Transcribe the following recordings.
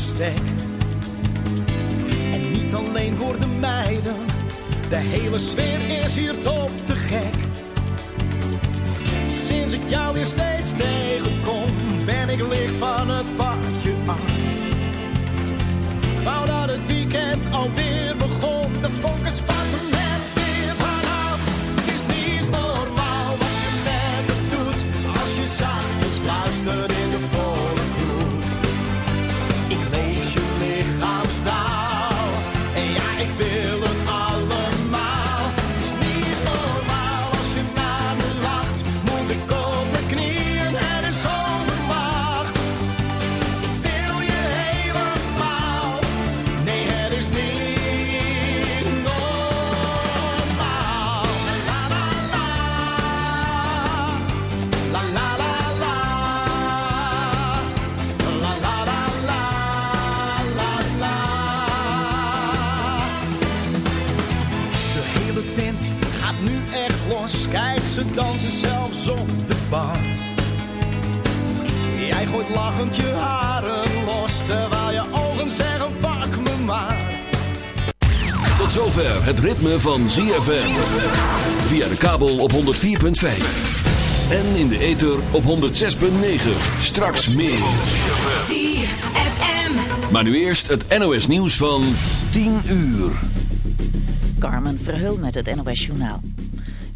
stek. En niet alleen voor de meiden, de hele sfeer is hier top te gek. Sinds ik jou weer steeds tegenkom, ben ik licht van het padje af. Ik dat het weekend alweer begon, de dansen zelfs op de bar. Jij gooit lachend je haren los, terwijl je ogen zeggen pak me maar. Tot zover het ritme van ZFM. Via de kabel op 104.5. En in de ether op 106.9. Straks meer. ZFM. Maar nu eerst het NOS nieuws van 10 uur. Carmen Verheul met het NOS Journaal.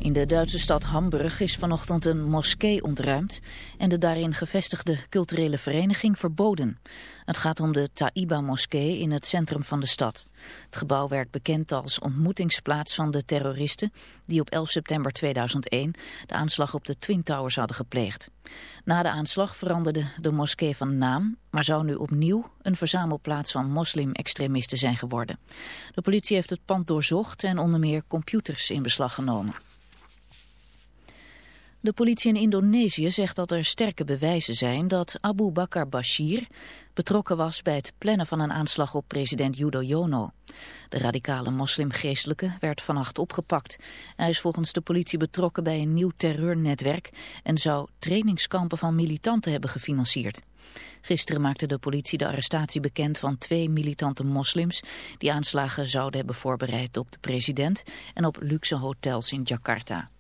In de Duitse stad Hamburg is vanochtend een moskee ontruimd en de daarin gevestigde culturele vereniging verboden. Het gaat om de Taiba-moskee in het centrum van de stad. Het gebouw werd bekend als ontmoetingsplaats van de terroristen die op 11 september 2001 de aanslag op de Twin Towers hadden gepleegd. Na de aanslag veranderde de moskee van naam, maar zou nu opnieuw een verzamelplaats van moslim-extremisten zijn geworden. De politie heeft het pand doorzocht en onder meer computers in beslag genomen. De politie in Indonesië zegt dat er sterke bewijzen zijn dat Abu Bakar Bashir betrokken was bij het plannen van een aanslag op president Yudhoyono. De radicale moslimgeestelijke werd vannacht opgepakt. Hij is volgens de politie betrokken bij een nieuw terreurnetwerk en zou trainingskampen van militanten hebben gefinancierd. Gisteren maakte de politie de arrestatie bekend van twee militante moslims die aanslagen zouden hebben voorbereid op de president en op luxe hotels in Jakarta.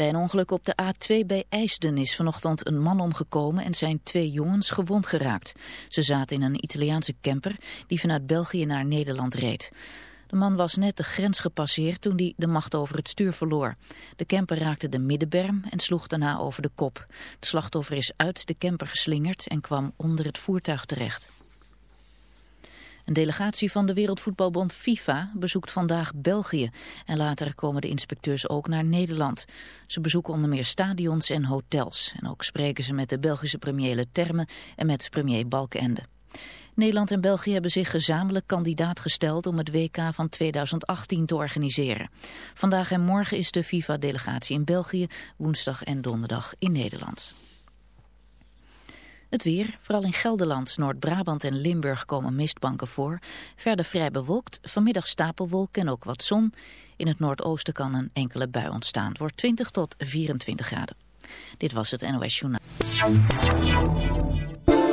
Bij een ongeluk op de A2 bij IJsden is vanochtend een man omgekomen en zijn twee jongens gewond geraakt. Ze zaten in een Italiaanse camper die vanuit België naar Nederland reed. De man was net de grens gepasseerd toen hij de macht over het stuur verloor. De camper raakte de middenberm en sloeg daarna over de kop. Het slachtoffer is uit de camper geslingerd en kwam onder het voertuig terecht. Een delegatie van de Wereldvoetbalbond FIFA bezoekt vandaag België en later komen de inspecteurs ook naar Nederland. Ze bezoeken onder meer stadions en hotels en ook spreken ze met de Belgische premier Le Terme en met premier Balkenende. Nederland en België hebben zich gezamenlijk kandidaat gesteld om het WK van 2018 te organiseren. Vandaag en morgen is de FIFA-delegatie in België, woensdag en donderdag in Nederland. Het weer, vooral in Gelderland, Noord-Brabant en Limburg komen mistbanken voor. Verder vrij bewolkt, vanmiddag stapelwolk en ook wat zon. In het noordoosten kan een enkele bui ontstaan. Wordt 20 tot 24 graden. Dit was het NOS Journaal.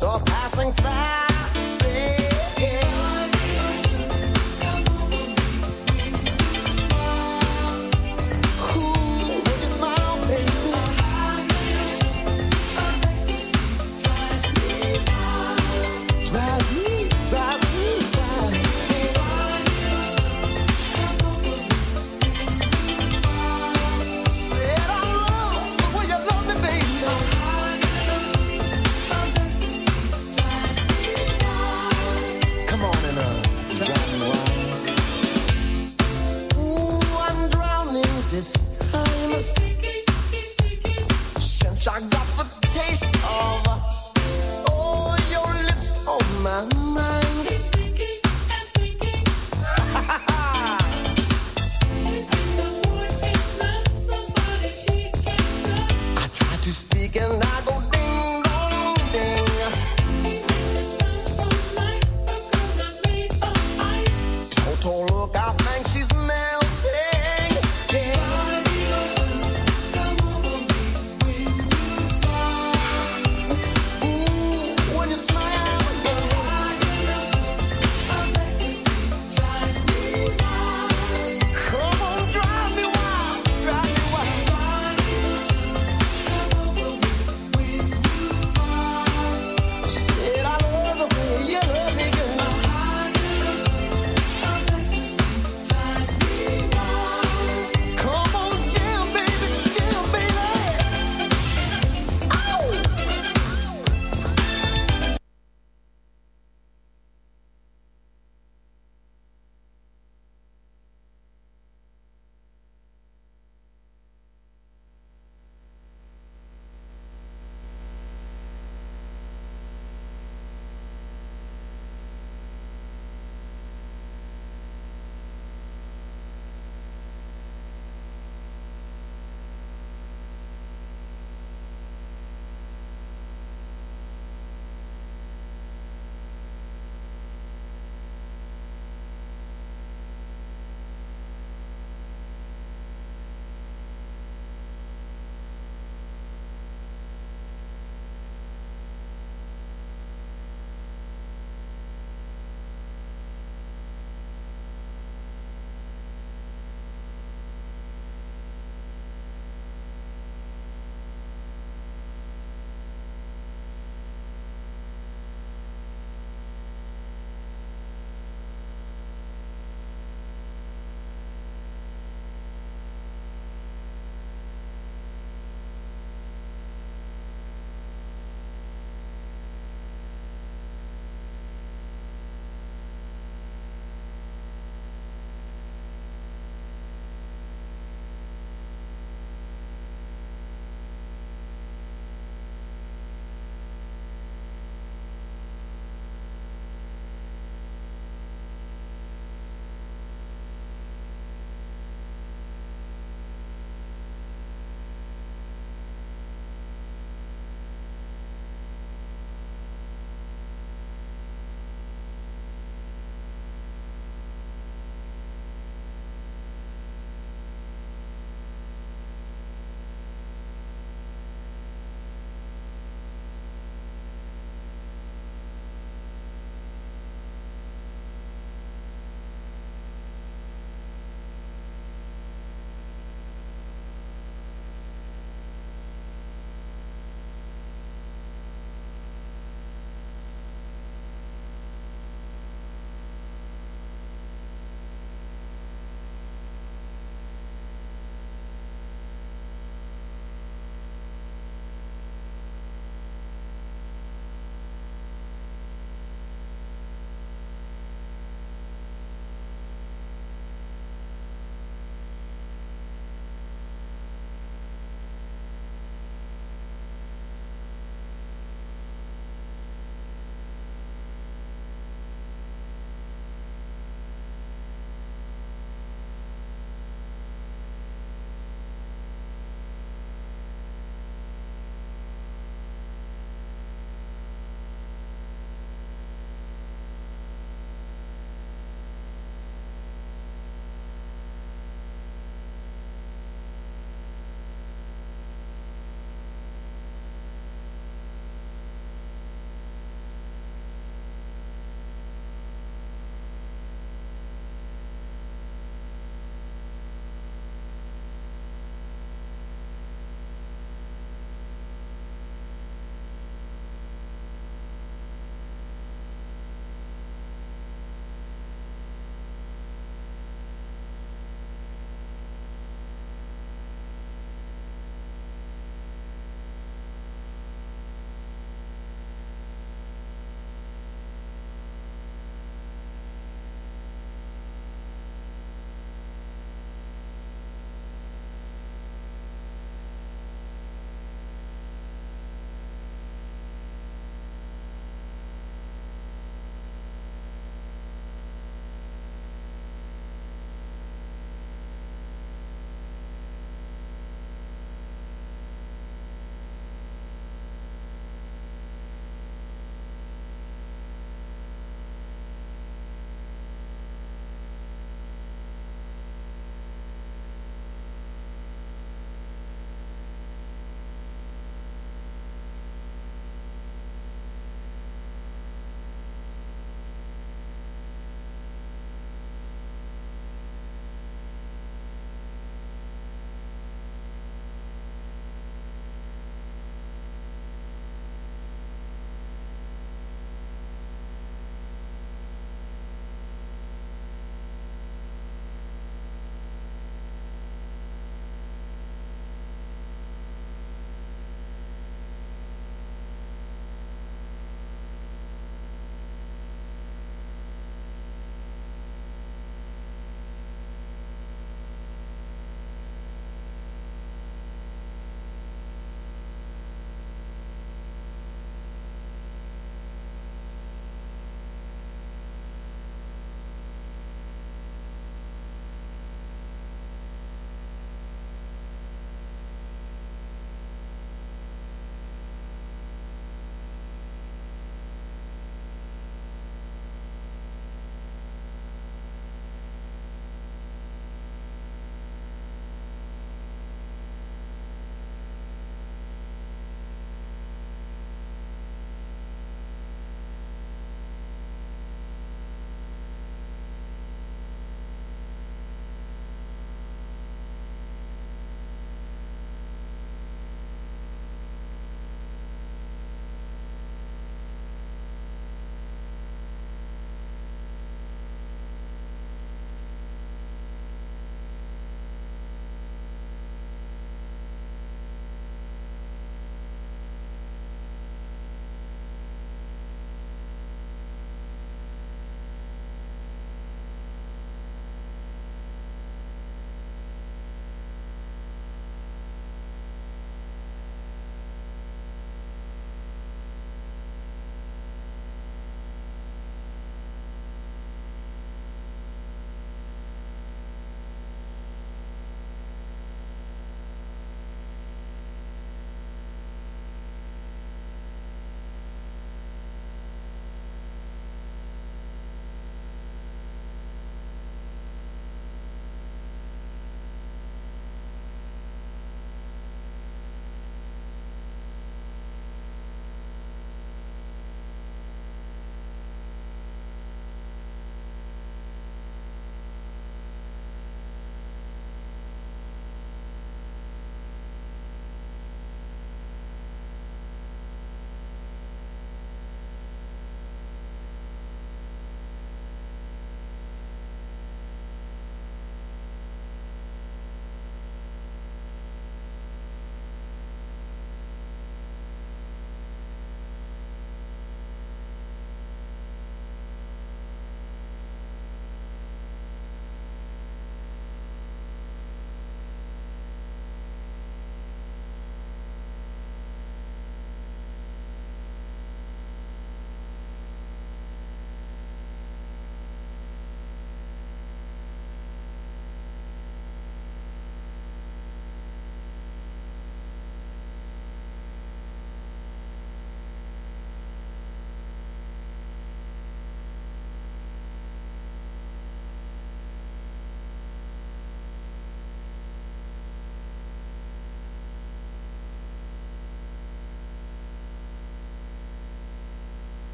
Stop passing fast.